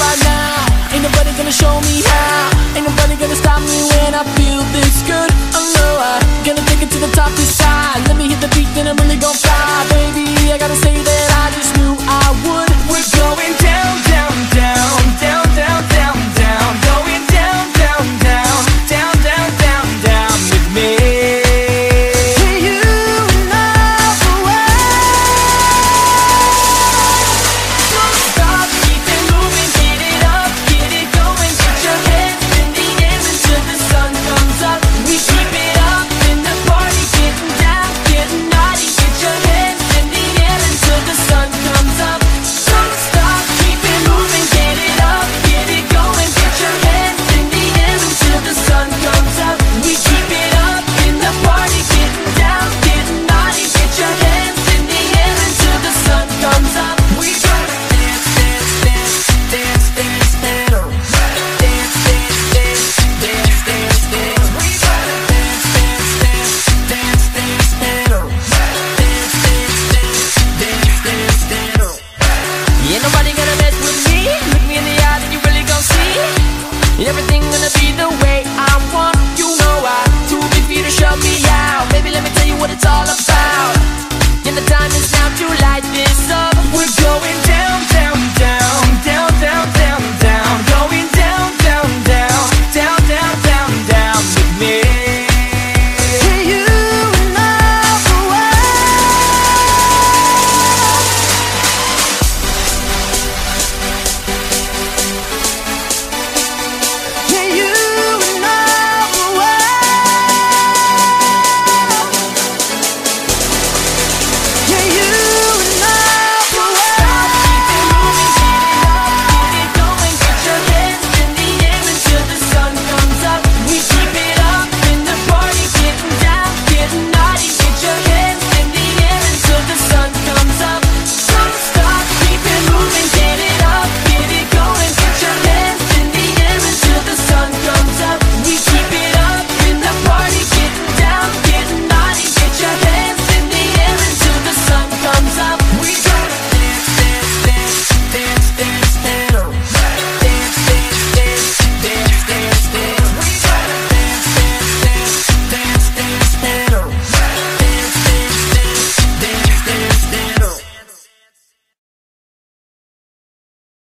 right now. Ain't nobody gonna show me how. Ain't nobody gonna stop me when I feel this good. I know I'm gonna take it to the top this side. Let me hit the beat, then I'm now to light this up. We're